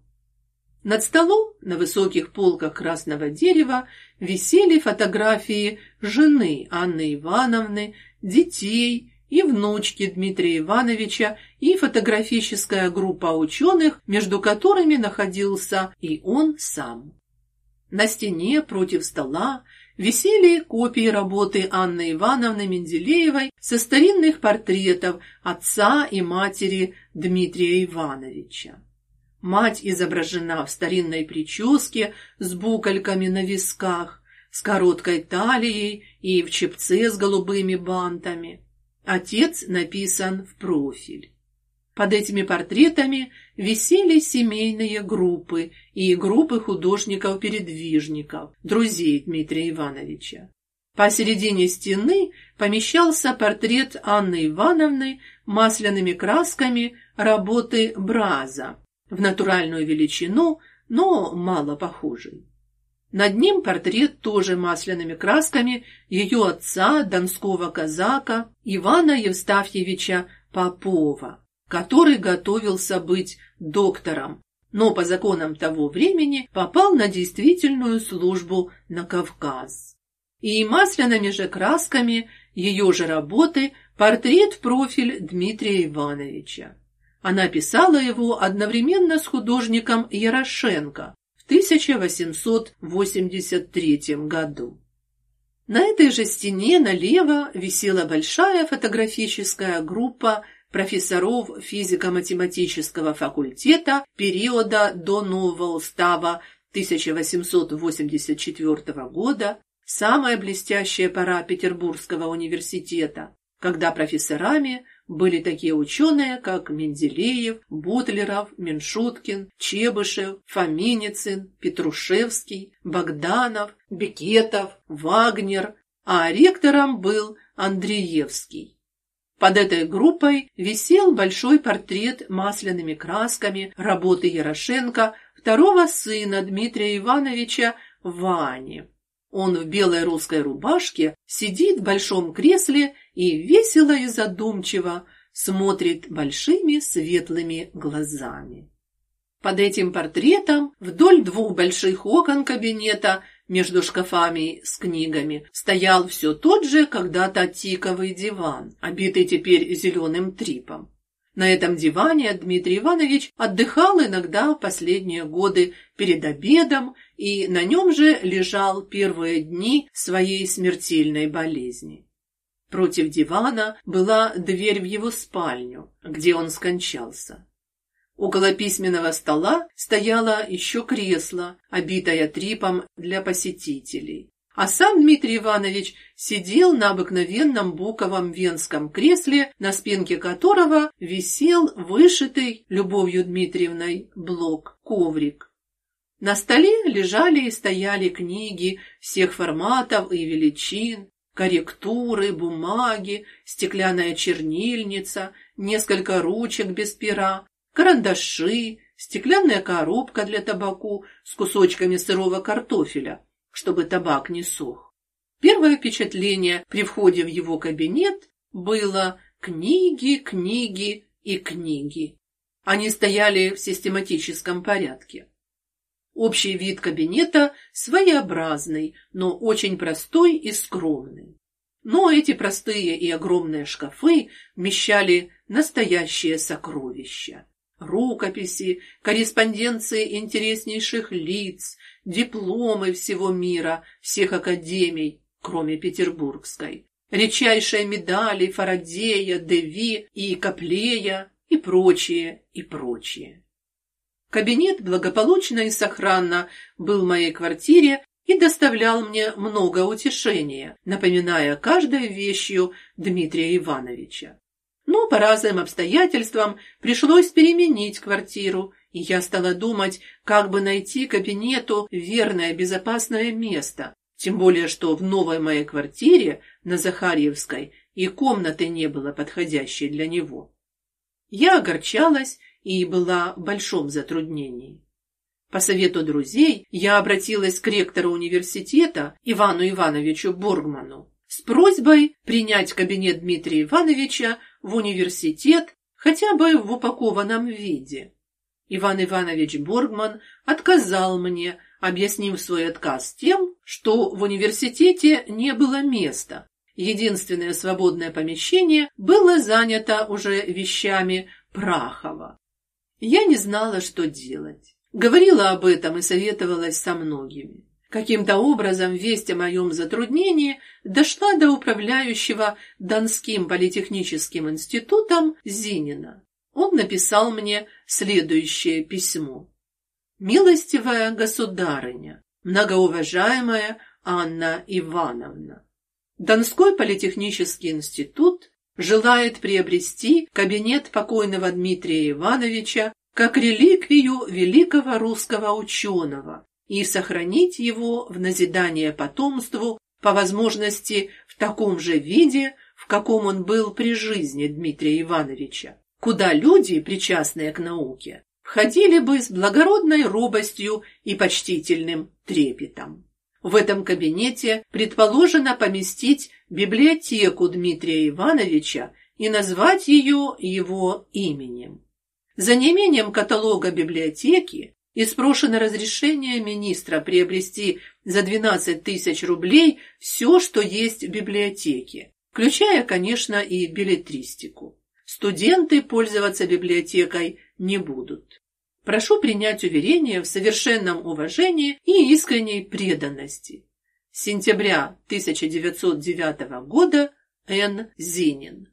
Над столом на высоких полках красного дерева висели фотографии жены Анны Ивановны, детей и внучки Дмитрия Ивановича, и фотографическая группа ученых, между которыми находился и он сам. На стене против стола висели копии работы Анны Ивановны Менделеевой со старинных портретов отца и матери Дмитрия Ивановича. Мать изображена в старинной прическе с букольками на висках, с короткой талией и в чепце с голубыми бантами. Отец написан в профиль. Под этими портретами висели семейные группы и группы художников-передвижников, друзей Дмитрия Ивановича. Посередине стены помещался портрет Анны Ивановны масляными красками работы Браза в натуральную величину, но мало похожий. Над ним портрет тоже масляными красками ее отца, донского казака Ивана Евстафьевича Попова, который готовился быть доктором, но по законам того времени попал на действительную службу на Кавказ. И масляными же красками ее же работы портрет в профиль Дмитрия Ивановича. Она писала его одновременно с художником Ярошенко, 1883 году. На этой же стене налево висела большая фотографическая группа профессоров физико-математического факультета периода до нового устава 1884 года, самая блестящая пора Петербургского университета, когда профессорами были такие ученые, как Менделеев, Бутлеров, Меншуткин, Чебышев, Фоминицын, Петрушевский, Богданов, Бекетов, Вагнер, а ректором был Андреевский. Под этой группой висел большой портрет масляными красками работы Ярошенко второго сына Дмитрия Ивановича Вани. Он в белой русской рубашке сидит в большом кресле и весело и задумчиво смотрит большими светлыми глазами. Под этим портретом вдоль двух больших окон кабинета между шкафами с книгами стоял все тот же когда-то тиковый диван, обитый теперь зеленым трипом. На этом диване Дмитрий Иванович отдыхал иногда последние годы перед обедом, и на нем же лежал первые дни своей смертельной болезни. Против дивана была дверь в его спальню, где он скончался. Около письменного стола стояло еще кресло, обитое трипом для посетителей. А сам Дмитрий Иванович сидел на обыкновенном буковом венском кресле, на спинке которого висел вышитый Любовью Дмитриевной блок, коврик. На столе лежали и стояли книги всех форматов и величин, корректуры, бумаги, стеклянная чернильница, несколько ручек без пера, карандаши, стеклянная коробка для табаку с кусочками сырого картофеля, чтобы табак не сох. Первое впечатление при входе в его кабинет было книги, книги и книги. Они стояли в систематическом порядке. Общий вид кабинета своеобразный, но очень простой и скромный. Но эти простые и огромные шкафы вмещали настоящее сокровища. Рукописи, корреспонденции интереснейших лиц, дипломы всего мира, всех академий, кроме Петербургской, редчайшие медали Фарадея, Деви и Каплея и прочее, и прочее. Кабинет благополучно и сохранно был в моей квартире и доставлял мне много утешения, напоминая каждой вещью Дмитрия Ивановича. Но по разным обстоятельствам пришлось переменить квартиру, и я стала думать, как бы найти кабинету верное безопасное место, тем более что в новой моей квартире на Захарьевской и комнаты не было подходящей для него. Я огорчалась и была в большом затруднении. По совету друзей я обратилась к ректору университета Ивану Ивановичу Боргману с просьбой принять кабинет Дмитрия Ивановича в университет хотя бы в упакованном виде. Иван Иванович Боргман отказал мне, объяснив свой отказ тем, что в университете не было места, единственное свободное помещение было занято уже вещами Прахова. Я не знала, что делать. Говорила об этом и советовалась со многими. Каким-то образом весть о моем затруднении дошла до управляющего Донским политехническим институтом Зинина. Он написал мне следующее письмо. «Милостивая государыня, многоуважаемая Анна Ивановна, Донской политехнический институт желает приобрести кабинет покойного Дмитрия Ивановича как реликвию великого русского ученого и сохранить его в назидание потомству по возможности в таком же виде, в каком он был при жизни Дмитрия Ивановича, куда люди, причастные к науке, входили бы с благородной робостью и почтительным трепетом. В этом кабинете предположено поместить библиотеку Дмитрия Ивановича и назвать ее его именем. За неимением каталога библиотеки и спрошено разрешение министра приобрести за 12 тысяч рублей все, что есть в библиотеке, включая, конечно, и билетристику. Студенты пользоваться библиотекой не будут. Прошу принять уверение в совершенном уважении и искренней преданности. Сентября 1909 года Н. Зинин.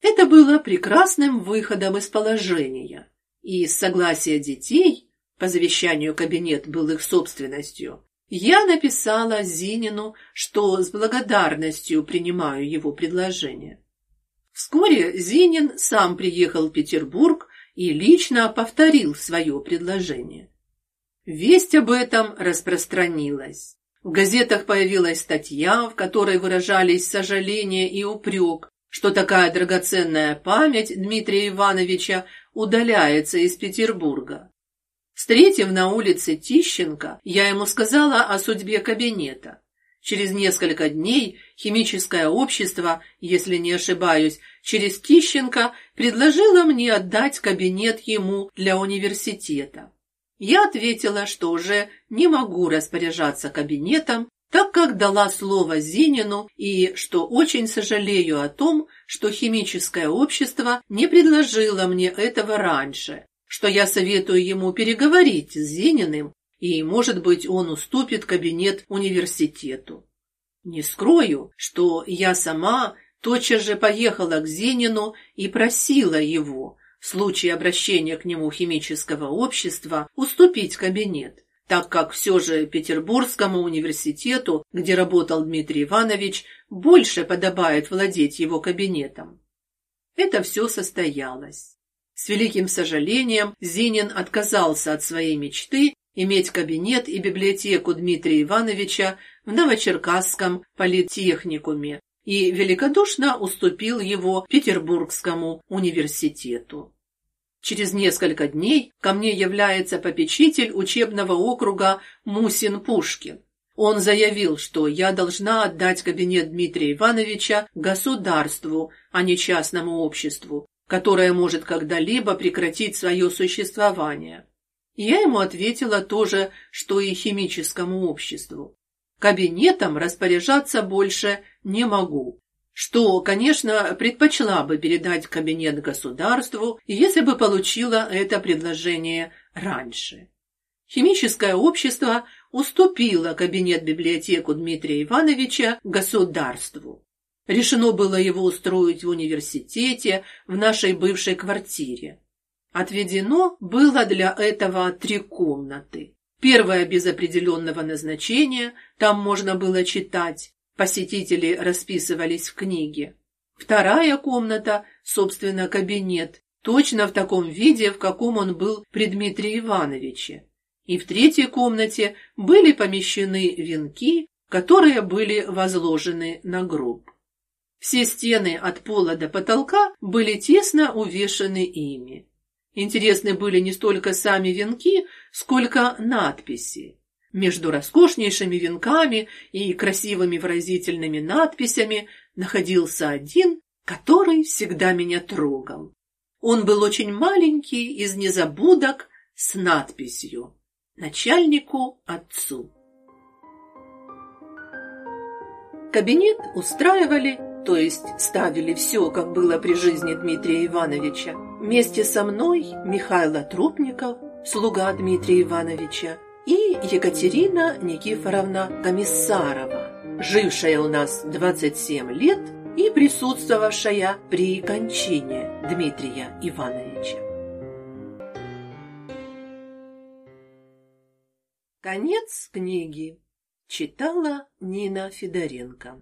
Это было прекрасным выходом из положения, и с согласия детей по завещанию кабинет был их собственностью, я написала Зинину, что с благодарностью принимаю его предложение. Вскоре Зинин сам приехал в Петербург и лично повторил свое предложение. Весть об этом распространилась. В газетах появилась статья, в которой выражались сожаление и упрек, что такая драгоценная память Дмитрия Ивановича удаляется из Петербурга. Встретив на улице Тищенко, я ему сказала о судьбе кабинета. Через несколько дней химическое общество, если не ошибаюсь, через Тищенко предложило мне отдать кабинет ему для университета. Я ответила, что уже не могу распоряжаться кабинетом, так как дала слово Зинину и что очень сожалею о том, что химическое общество не предложило мне этого раньше, что я советую ему переговорить с Зининым, и, может быть, он уступит кабинет университету. Не скрою, что я сама тотчас же поехала к Зинину и просила его, в случае обращения к нему химического общества, уступить кабинет, так как все же Петербургскому университету, где работал Дмитрий Иванович, больше подобает владеть его кабинетом. Это все состоялось. С великим сожалением Зинин отказался от своей мечты иметь кабинет и библиотеку Дмитрия Ивановича в Новочеркасском политехникуме и великодушно уступил его Петербургскому университету. Через несколько дней ко мне является попечитель учебного округа Мусин-Пушкин. Он заявил, что я должна отдать кабинет Дмитрия Ивановича государству, а не частному обществу, которое может когда-либо прекратить свое существование. Я ему ответила то же, что и химическому обществу. Кабинетом распоряжаться больше не могу. Что, конечно, предпочла бы передать кабинет государству, если бы получила это предложение раньше. Химическое общество уступило кабинет-библиотеку Дмитрия Ивановича государству. Решено было его устроить в университете, в нашей бывшей квартире. Отведено было для этого три комнаты. Первая без определенного назначения, там можно было читать, посетители расписывались в книге. Вторая комната, собственно, кабинет, точно в таком виде, в каком он был при Дмитрии Ивановиче. И в третьей комнате были помещены венки, которые были возложены на гроб. Все стены от пола до потолка были тесно увешаны ими. Интересны были не столько сами венки, сколько надписи. Между роскошнейшими венками и красивыми выразительными надписями находился один, который всегда меня трогал. Он был очень маленький, из незабудок, с надписью «Начальнику отцу». Кабинет устраивали, то есть ставили все, как было при жизни Дмитрия Ивановича. Вместе со мной Михаил Трупников, слуга Дмитрия Ивановича, и Екатерина Никифоровна Комиссарова, жившая у нас 27 лет и присутствовавшая при кончине Дмитрия Ивановича. Конец книги. Читала Нина Федоренко.